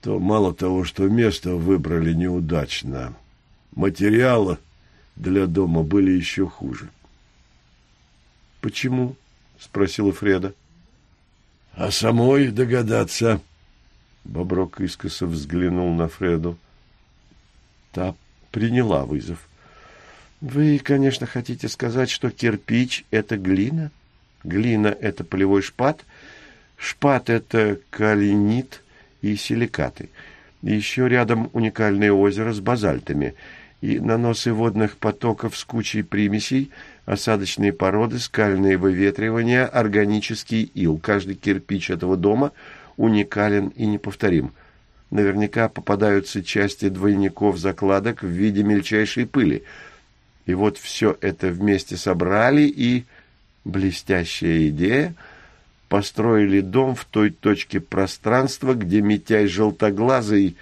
то мало того, что место выбрали неудачно, материалы для дома были еще хуже». «Почему?» — спросила Фреда. «А самой догадаться». Боброк искоса взглянул на Фреду. Та приняла вызов. «Вы, конечно, хотите сказать, что кирпич — это глина? Глина — это полевой шпат, шпат — это калинит и силикаты. И еще рядом уникальное озеро с базальтами и наносы водных потоков с кучей примесей, осадочные породы, скальные выветривания, органический ил. Каждый кирпич этого дома — уникален и неповторим. Наверняка попадаются части двойников закладок в виде мельчайшей пыли. И вот все это вместе собрали и... Блестящая идея — построили дом в той точке пространства, где Митяй Желтоглазый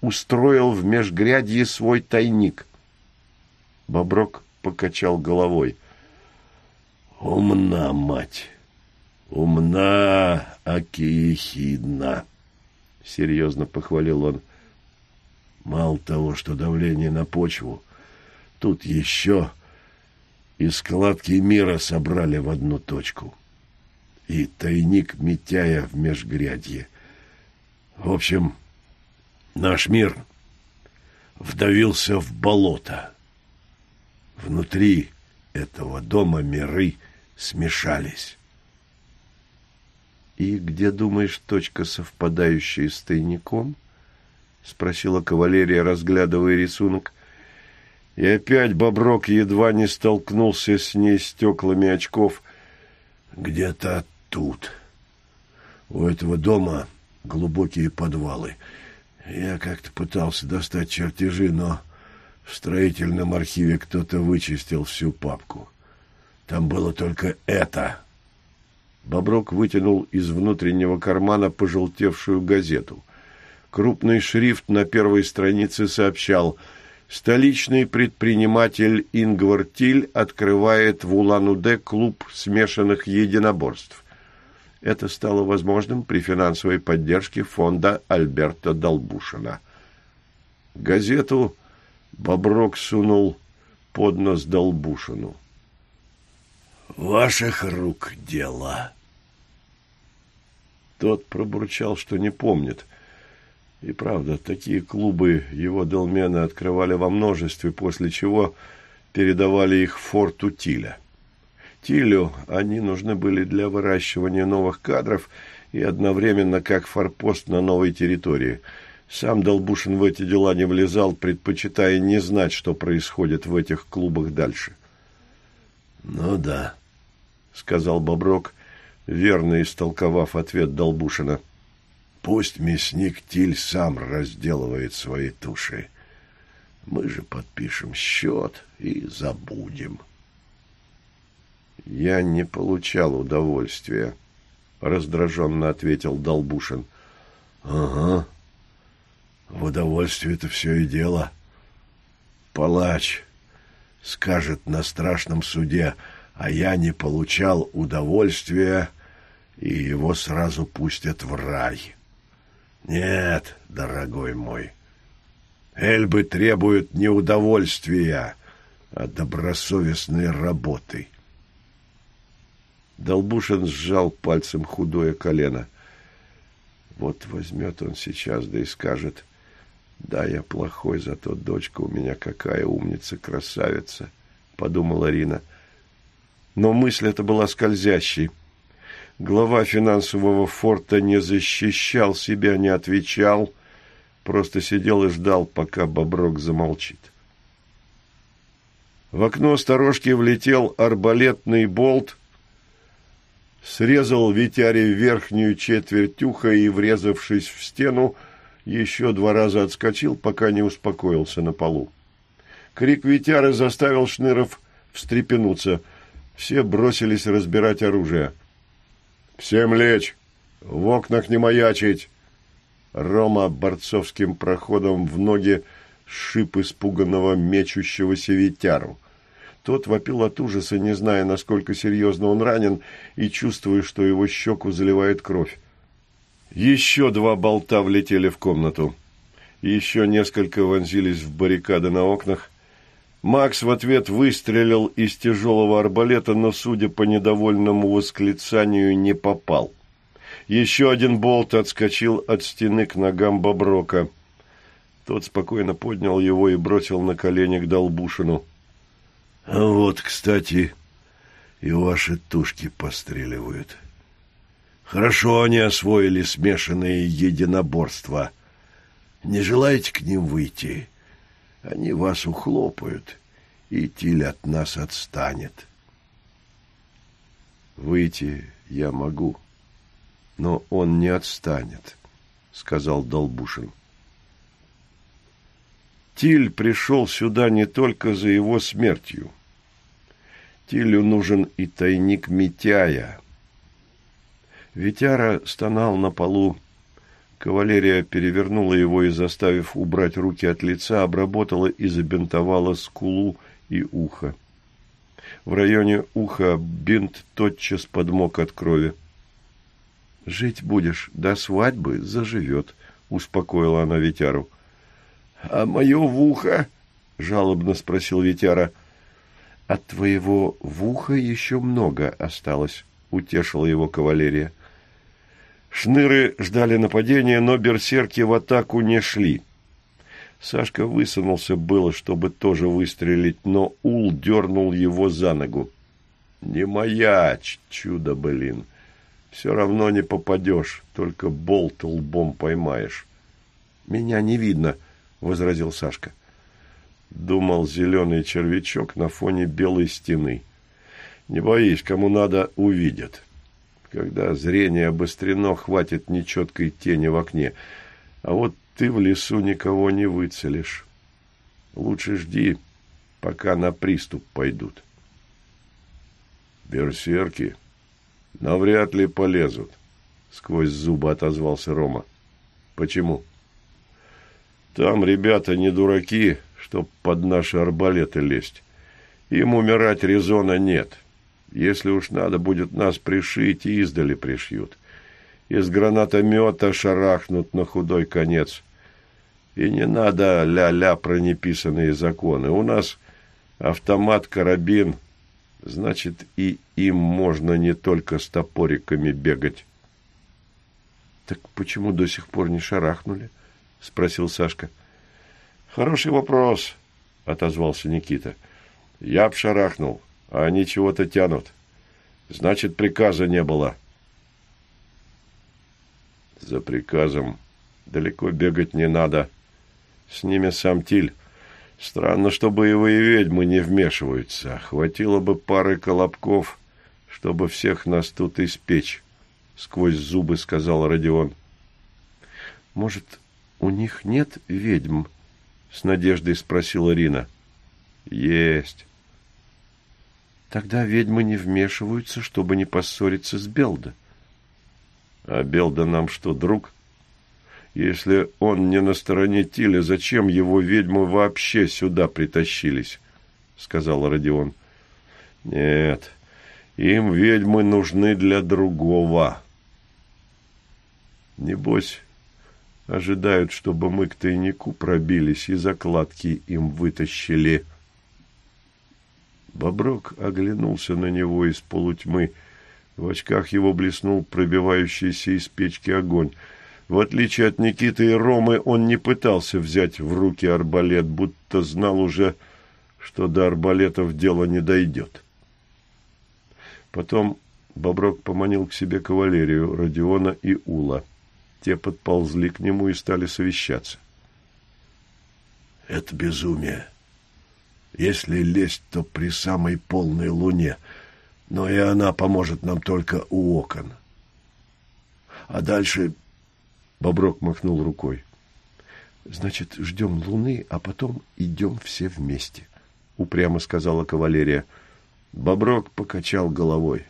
устроил в межгрядье свой тайник. Боброк покачал головой. «Умна мать! Умна, аки ехидна!» — серьезно похвалил он. Мало того, что давление на почву, тут еще и складки мира собрали в одну точку. И тайник Митяя в межгрядье. В общем, наш мир вдавился в болото. Внутри этого дома миры смешались. «И где, думаешь, точка, совпадающая с тайником?» — спросила кавалерия, разглядывая рисунок. И опять Боброк едва не столкнулся с ней стеклами очков. «Где-то тут. У этого дома глубокие подвалы. Я как-то пытался достать чертежи, но в строительном архиве кто-то вычистил всю папку. Там было только это». Боброк вытянул из внутреннего кармана пожелтевшую газету. Крупный шрифт на первой странице сообщал «Столичный предприниматель Ингвар Тиль открывает в Улан-Удэ клуб смешанных единоборств». Это стало возможным при финансовой поддержке фонда Альберта Долбушина. Газету Боброк сунул под нос Долбушину. «Ваших рук дело», тот пробурчал, что не помнит. И правда, такие клубы его долмены открывали во множестве, после чего передавали их форту Тиля. Тилю они нужны были для выращивания новых кадров и одновременно как форпост на новой территории. Сам Долбушин в эти дела не влезал, предпочитая не знать, что происходит в этих клубах дальше. «Ну да», — сказал Боброк, верно истолковав ответ Долбушина. «Пусть мясник Тиль сам разделывает свои туши. Мы же подпишем счет и забудем». «Я не получал удовольствия», — раздраженно ответил Долбушин. «Ага. В удовольствие-то все и дело. Палач скажет на страшном суде, а я не получал удовольствия и его сразу пустят в рай. Нет, дорогой мой, Эльбы требуют не удовольствия, а добросовестной работы. Долбушин сжал пальцем худое колено. Вот возьмет он сейчас, да и скажет, «Да, я плохой, зато дочка у меня какая умница, красавица», — подумала Рина. Но мысль эта была скользящей. Глава финансового форта не защищал себя, не отвечал, просто сидел и ждал, пока Боброк замолчит. В окно сторожки влетел арбалетный болт, срезал Витяре верхнюю четверть уха и, врезавшись в стену, еще два раза отскочил, пока не успокоился на полу. Крик Витяры заставил Шныров встрепенуться. Все бросились разбирать оружие. «Всем лечь! В окнах не маячить!» Рома борцовским проходом в ноги шип испуганного мечущегося Витяру. Тот вопил от ужаса, не зная, насколько серьезно он ранен, и чувствуя, что его щеку заливает кровь. Еще два болта влетели в комнату. Еще несколько вонзились в баррикады на окнах. Макс в ответ выстрелил из тяжелого арбалета, но, судя по недовольному восклицанию, не попал. Еще один болт отскочил от стены к ногам Боброка. Тот спокойно поднял его и бросил на колени к Долбушину. — А вот, кстати, и ваши тушки постреливают. Хорошо они освоили смешанные единоборства. Не желаете к ним выйти? — они вас ухлопают, и Тиль от нас отстанет. Выйти я могу, но он не отстанет, сказал Долбушин. Тиль пришел сюда не только за его смертью. Тилю нужен и тайник Митяя. Витяра стонал на полу, Кавалерия перевернула его и, заставив убрать руки от лица, обработала и забинтовала скулу и ухо. В районе уха бинт тотчас подмок от крови. «Жить будешь, до свадьбы заживет», успокоила она Витяру. А мое в ухо? жалобно спросил Витяра. От твоего в ухо еще много осталось, утешила его кавалерия. Шныры ждали нападения, но берсерки в атаку не шли. Сашка высунулся было, чтобы тоже выстрелить, но Ул дернул его за ногу. «Не маячь, чудо, блин! Все равно не попадешь, только болт лбом поймаешь». «Меня не видно», — возразил Сашка. Думал зеленый червячок на фоне белой стены. «Не боись, кому надо, увидят». Когда зрение обострено, хватит нечеткой тени в окне. А вот ты в лесу никого не выцелишь. Лучше жди, пока на приступ пойдут. Берсерки навряд ли полезут, сквозь зубы отозвался Рома. Почему? Там ребята не дураки, чтоб под наши арбалеты лезть. Им умирать резона нет. — если уж надо будет нас пришить, и издали пришьют. Из гранатомета шарахнут на худой конец. И не надо ля-ля про неписанные законы. У нас автомат, карабин, значит, и им можно не только с топориками бегать. — Так почему до сих пор не шарахнули? — спросил Сашка. — Хороший вопрос, — отозвался Никита. — Я б шарахнул. — а они чего-то тянут. Значит, приказа не было. За приказом далеко бегать не надо. С ними сам Тиль. Странно, что боевые ведьмы не вмешиваются. Хватило бы пары колобков, чтобы всех нас тут испечь, — сквозь зубы сказал Родион. — Может, у них нет ведьм? — с надеждой спросила Рина. — Есть. Тогда ведьмы не вмешиваются, чтобы не поссориться с Белда. А Белда нам что, друг? Если он не на стороне Тиля, зачем его ведьмы вообще сюда притащились? Сказал Родион. Нет, им ведьмы нужны для другого. Небось, ожидают, чтобы мы к тайнику пробились и закладки им вытащили. — Боброк оглянулся на него из полутьмы. В очках его блеснул пробивающийся из печки огонь. В отличие от Никиты и Ромы, он не пытался взять в руки арбалет, будто знал уже, что до арбалетов дело не дойдет. Потом Боброк поманил к себе кавалерию Родиона и Ула. Те подползли к нему и стали совещаться. «Это безумие», если лезть, то при самой полной луне, но и она поможет нам только у окон. А дальше... Боброк махнул рукой. Значит, ждем луны, а потом идем все вместе, упрямо сказала кавалерия. Боброк покачал головой.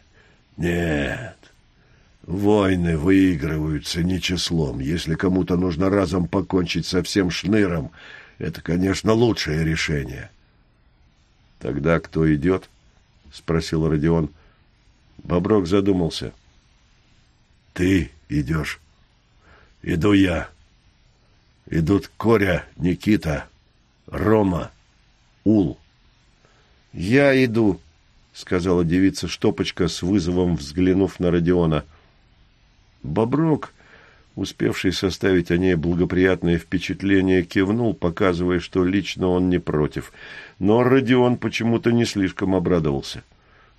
Нет, войны выигрываются не числом. Если кому-то нужно разом покончить со всем шныром, это, конечно, лучшее решение. — Тогда кто идет? Спросил Родион. Боброк задумался. Ты идешь. Иду я. Идут Коря, Никита, Рома, Ул. Я иду, сказала девица Штопочка с вызовом, взглянув на Родиона. Боброк успевший составить о ней благоприятное впечатление, кивнул, показывая, что лично он не против. Но Родион почему-то не слишком обрадовался.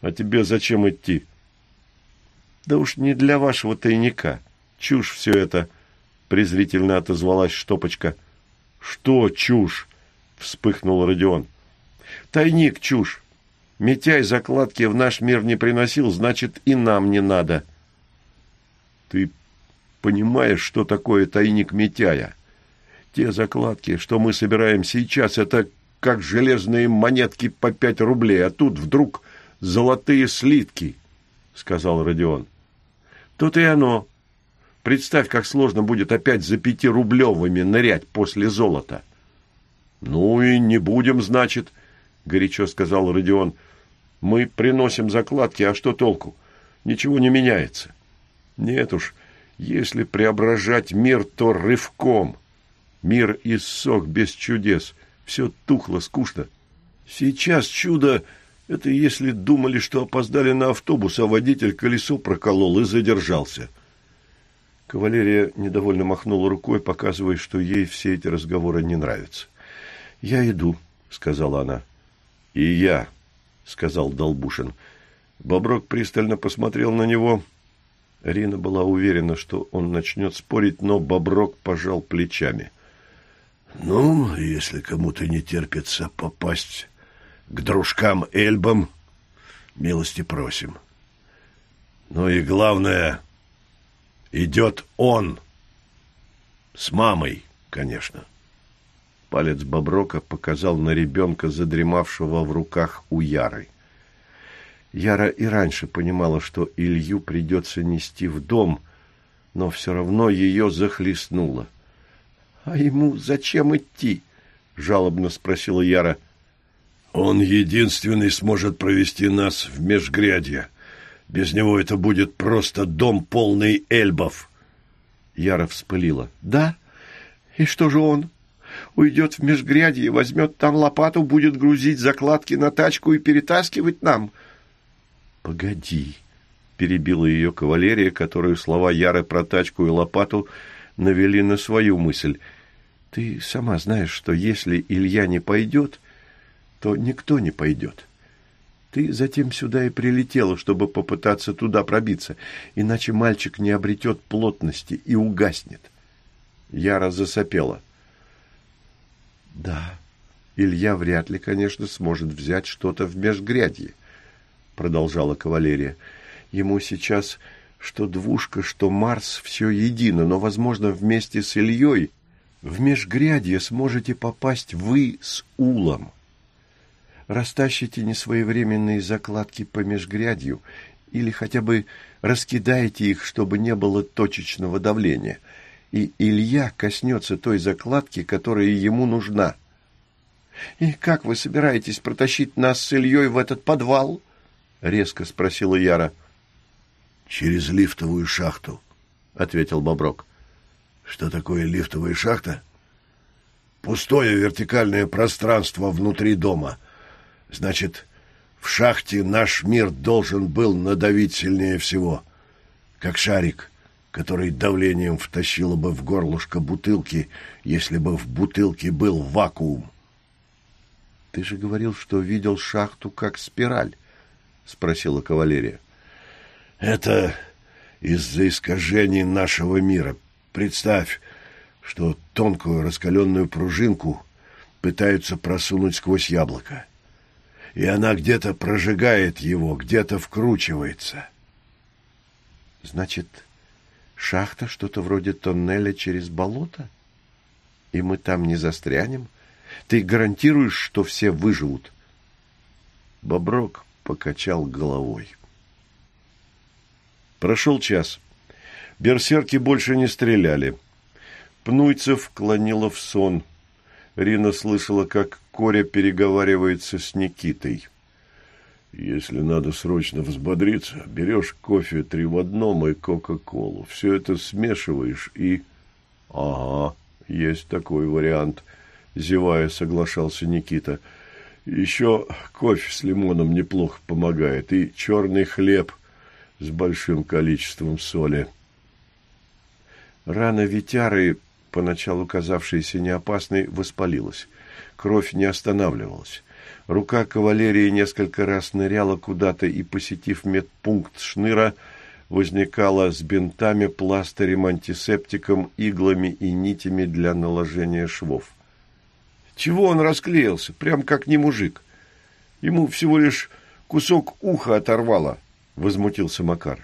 «А тебе зачем идти?» «Да уж не для вашего тайника. Чушь все это!» — презрительно отозвалась Штопочка. «Что чушь?» — вспыхнул Родион. «Тайник чушь. Митяй закладки в наш мир не приносил, значит, и нам не надо». «Ты понимаешь, что такое тайник Митяя. Те закладки, что мы собираем сейчас, это как железные монетки по пять рублей, а тут вдруг золотые слитки, — сказал Родион. Тут и оно. Представь, как сложно будет опять за пятирублевыми нырять после золота. — Ну и не будем, значит, — горячо сказал Родион. — Мы приносим закладки, а что толку? Ничего не меняется. Нет уж, Если преображать мир, то рывком. Мир иссох без чудес. Все тухло, скучно. Сейчас чудо — это если думали, что опоздали на автобус, а водитель колесо проколол и задержался. Кавалерия недовольно махнула рукой, показывая, что ей все эти разговоры не нравятся. «Я иду», — сказала она. «И я», — сказал Долбушин. Боброк пристально посмотрел на него. Рина была уверена, что он начнет спорить, но Боброк пожал плечами. «Ну, если кому-то не терпится попасть к дружкам-эльбам, милости просим. Ну и главное, идет он. С мамой, конечно». Палец Боброка показал на ребенка, задремавшего в руках у Яры. Яра и раньше понимала, что Илью придется нести в дом, но все равно ее захлестнуло. — А ему зачем идти? — жалобно спросила Яра. — Он единственный сможет провести нас в межгрядье. Без него это будет просто дом полный эльбов. Яра вспылила. — Да? И что же он? уйдет в межгрядье, возьмет там лопату, будет грузить закладки на тачку и перетаскивать нам. — Погоди, — перебила ее кавалерия, которую слова Яры про тачку и лопату навели на свою мысль. — Ты сама знаешь, что если Илья не пойдет, то никто не пойдет. Ты затем сюда и прилетела, чтобы попытаться туда пробиться, иначе мальчик не обретет плотности и угаснет. Яра засопела. — да, Илья вряд ли, конечно, сможет взять что-то в межгрядье, продолжала кавалерия. Ему сейчас что двушка, что Марс все едино, но, возможно, вместе с Ильей в межгрядье сможете попасть вы с Улом. Растащите несвоевременные закладки по межгрядью или хотя бы раскидаете их, чтобы не было точечного давления – и Илья коснется той закладки, которая ему нужна. — И как вы собираетесь протащить нас с Ильей в этот подвал? — резко спросила Яра. — Через лифтовую шахту, — ответил Боброк. — Что такое лифтовая шахта? — Пустое вертикальное пространство внутри дома. Значит, в шахте наш мир должен был надавить сильнее всего, как шарик который давлением втащило бы в горлышко бутылки, если бы в бутылке был вакуум. — Ты же говорил, что видел шахту как спираль, — спросила кавалерия. — Это из-за искажений нашего мира. Представь, что тонкую раскаленную пружинку пытаются просунуть сквозь яблоко. И она где-то прожигает его, где-то вкручивается. — Значит, Шахта что-то вроде тоннеля через болото? И мы там не застрянем? Ты гарантируешь, что все выживут? Боброк покачал головой. Прошел час. Берсерки больше не стреляли. Пнуйцев клонила в сон. Рина слышала, как Коря переговаривается с Никитой. Если надо срочно взбодриться, берешь кофе три в одном и кока-колу. Все это смешиваешь и... Ага, есть такой вариант, зевая, соглашался Никита. Еще кофе с лимоном неплохо помогает, и черный хлеб с большим количеством соли. Рана Витяры, поначалу казавшаяся неопасной, воспалилась. Кровь не останавливалась. Рука кавалерии несколько раз ныряла куда-то и, посетив медпункт Шныра, возникала с бинтами, пластырем, антисептиком, иглами и нитями для наложения швов. Чего он расклеился? Прям как не мужик. Ему всего лишь кусок уха оторвало, — возмутился Макар.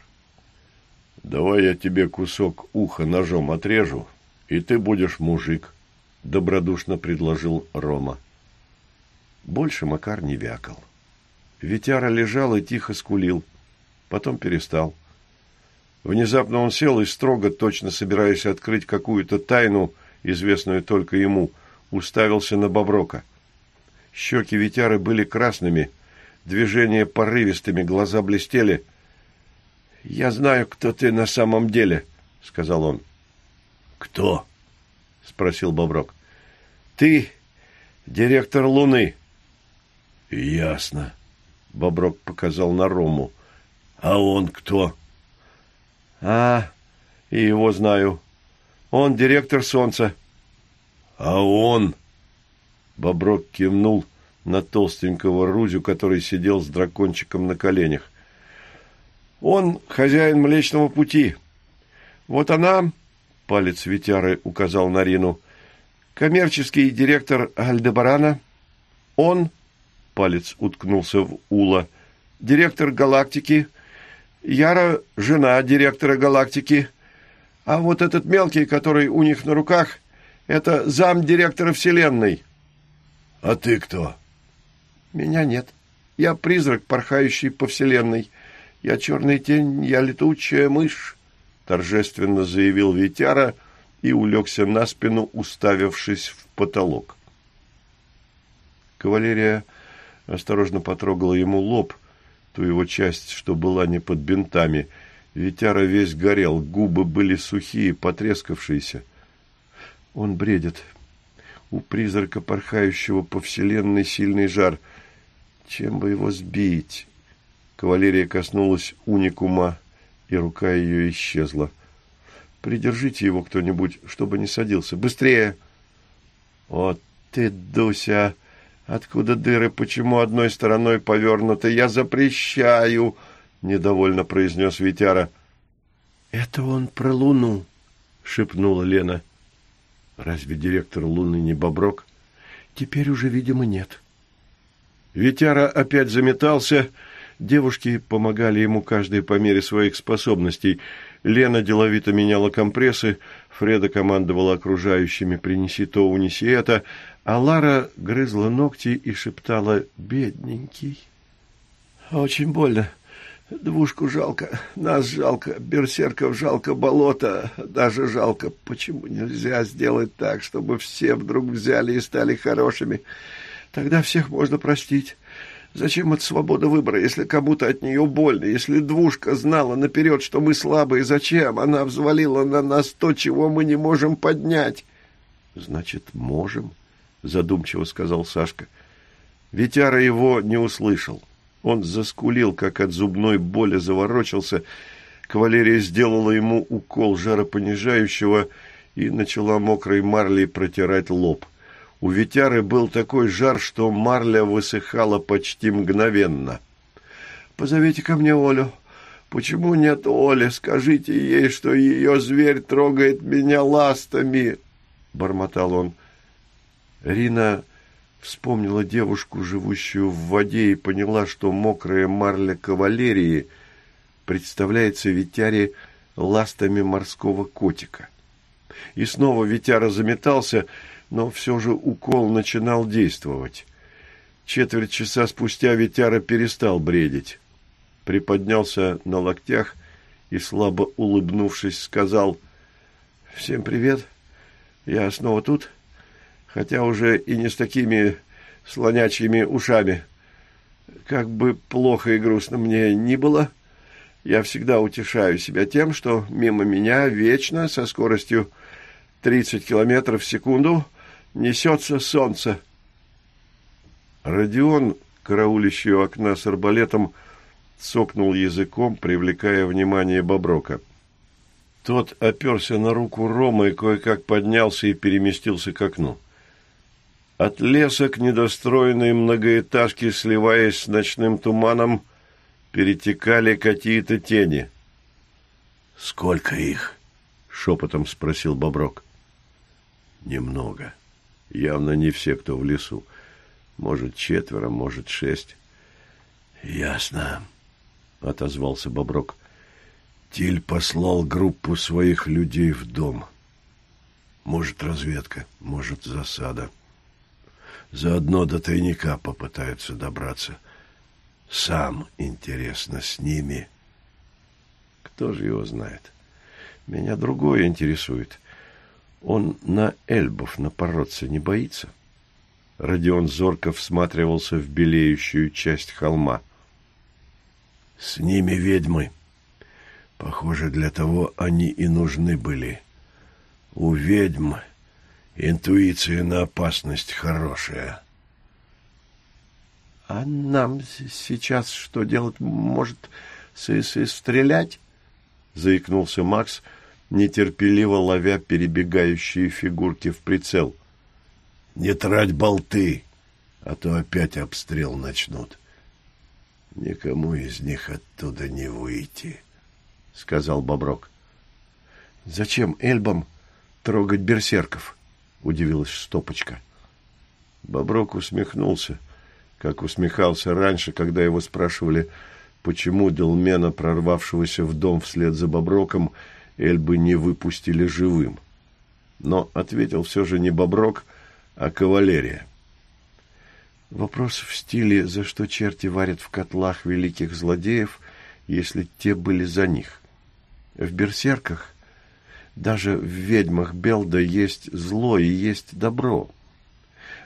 — Давай я тебе кусок уха ножом отрежу, и ты будешь мужик, — добродушно предложил Рома. — больше Макар не вякал. Витяра лежал и тихо скулил. Потом перестал. Внезапно он сел и строго, точно собираясь открыть какую-то тайну, известную только ему, уставился на Боброка. Щеки Витяры были красными, движения порывистыми, глаза блестели. «Я знаю, кто ты на самом деле», — сказал он. «Кто?» — спросил Боброк. «Ты директор Луны». «Ясно», — Боброк показал на Рому. «А он кто?» «А, и его знаю. Он директор Солнца». «А он?» Боброк кивнул на толстенького Рузю, который сидел с дракончиком на коленях. «Он хозяин Млечного Пути. Вот она, — палец Витяры указал на Рину, — коммерческий директор Альдебарана. Он, — палец уткнулся в Ула, — директор галактики. Яра — жена директора галактики. А вот этот мелкий, который у них на руках, это зам директора Вселенной. — А ты кто? — Меня нет. Я призрак, порхающий по Вселенной. Я черная тень, я летучая мышь торжественно заявил Витяра и улегся на спину, уставившись в потолок. Кавалерия осторожно потрогала ему лоб, ту его часть, что была не под бинтами. Витяра весь горел, губы были сухие, потрескавшиеся. Он бредит. У призрака, порхающего по вселенной, сильный жар. Чем бы его сбить? Кавалерия коснулась уникума и рука ее исчезла. «Придержите его кто-нибудь, чтобы не садился. Быстрее!» «Вот ты, Дуся! Откуда дыры? Почему одной стороной повернуты? Я запрещаю!» — недовольно произнес Витяра. «Это он про Луну!» — шепнула Лена. «Разве директор Луны не Боброк?» «Теперь уже, видимо, нет». Витяра опять заметался Девушки помогали ему каждой по мере своих способностей. Лена деловито меняла компрессы, Фреда командовала окружающими «принеси то, унеси это», а Лара грызла ногти и шептала «бедненький». «Очень больно. Двушку жалко, нас жалко, берсерков жалко, болото даже жалко. Почему нельзя сделать так, чтобы все вдруг взяли и стали хорошими? Тогда всех можно простить». Зачем эта свобода выбора, если кому-то от нее больно? Если двушка знала наперед, что мы слабые, зачем? Она взвалила на нас то, чего мы не можем поднять. — Значит, можем, — задумчиво сказал Сашка. Витяра его не услышал. Он заскулил, как от зубной боли заворочился. Кавалерия сделала ему укол жаропонижающего и начала мокрой марлей протирать лоб. — у Витяры был такой жар, что марля высыхала почти мгновенно. «Позовите ко мне Олю. Почему нет Оли? Скажите ей, что ее зверь трогает меня ластами!» — бормотал он. Рина вспомнила девушку, живущую в воде, и поняла, что мокрая марля кавалерии представляется Витяре ластами морского котика. И снова Витяра заметался — но все же укол начинал действовать. Четверть часа спустя Витяра перестал бредить. Приподнялся на локтях и, слабо улыбнувшись, сказал «Всем привет, я снова тут, хотя уже и не с такими слонячьими ушами. Как бы плохо и грустно мне ни было, я всегда утешаю себя тем, что мимо меня вечно со скоростью 30 километров в секунду – несется солнце. Родион, караулищий у окна с арбалетом, сокнул языком, привлекая внимание Боброка. Тот оперся на руку Рома и кое-как поднялся и переместился к окну. От леса к недостроенной многоэтажке, сливаясь с ночным туманом, перетекали какие-то тени. «Сколько их?» — шепотом спросил Боброк. «Немного», Явно не все, кто в лесу. Может, четверо, может, шесть. — Ясно, — отозвался Боброк. Тиль послал группу своих людей в дом. Может, разведка, может, засада. Заодно до тайника попытаются добраться. Сам, интересно, с ними. Кто же его знает? Меня другое интересует. Он на эльбов напороться не боится? Родион зорко всматривался в белеющую часть холма. С ними ведьмы. По Похоже, для того они и нужны были. У ведьм интуиция на опасность хорошая. — А нам сейчас что делать? Может, с -с стрелять? — заикнулся Макс, нетерпеливо ловя перебегающие фигурки в прицел. — Не трать болты, а то опять обстрел начнут. Никому из них оттуда не выйти, — сказал Боброк. — Зачем эльбам трогать берсерков? — удивилась Стопочка. Боброк усмехнулся, как усмехался раньше, когда его спрашивали, почему Делмена, прорвавшегося в дом вслед за Боброком, эльбы не выпустили живым. Но ответил все же не Боброк, а кавалерия. Вопрос в стиле «за что черти варят в котлах великих злодеев, если те были за них?» В берсерках даже в ведьмах Белда есть зло и есть добро.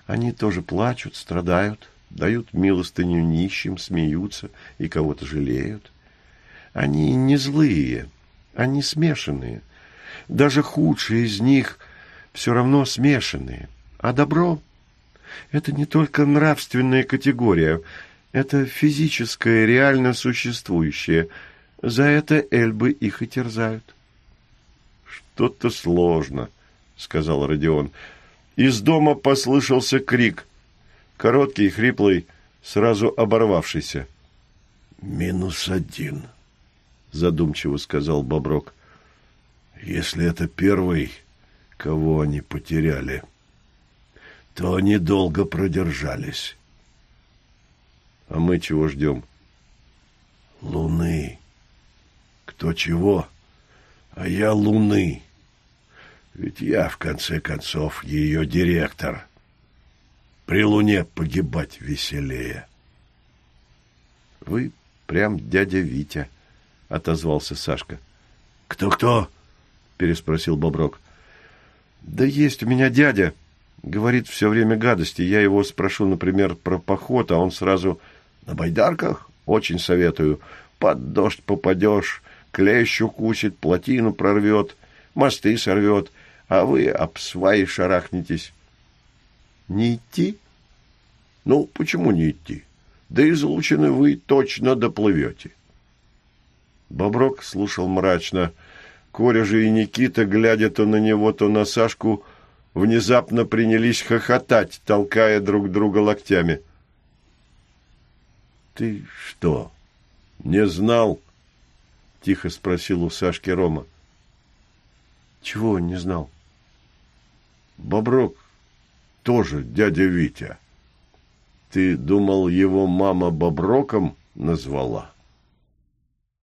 Они тоже плачут, страдают, дают милостыню нищим, смеются и кого-то жалеют. Они не злые, они смешанные. Даже худшие из них все равно смешанные. А добро – это не только нравственная категория, это физическое, реально существующее. За это эльбы их и терзают. «Что-то сложно», — сказал Родион. Из дома послышался крик. Короткий, хриплый, сразу оборвавшийся. «Минус один», — задумчиво сказал Боброк. «Если это первый, кого они потеряли, то они долго продержались». «А мы чего ждем?» «Луны. Кто чего?» А я Луны. Ведь я, в конце концов, ее директор. При Луне погибать веселее. — Вы прям дядя Витя, — отозвался Сашка. «Кто — Кто-кто? — переспросил Боброк. — Да есть у меня дядя. Говорит все время гадости. Я его спрошу, например, про поход, а он сразу... На байдарках? Очень советую. Под дождь попадешь, клещ укусит, плотину прорвет, мосты сорвет, а вы об сваи шарахнетесь. Не идти? Ну, почему не идти? Да из Лучины вы точно доплывете. Боброк слушал мрачно. Коря же и Никита, глядя то на него, то на Сашку, внезапно принялись хохотать, толкая друг друга локтями. — Ты что, не знал? —— тихо спросил у Сашки Рома. «Чего не знал?» «Боброк тоже дядя Витя. Ты думал, его мама Боброком назвала?»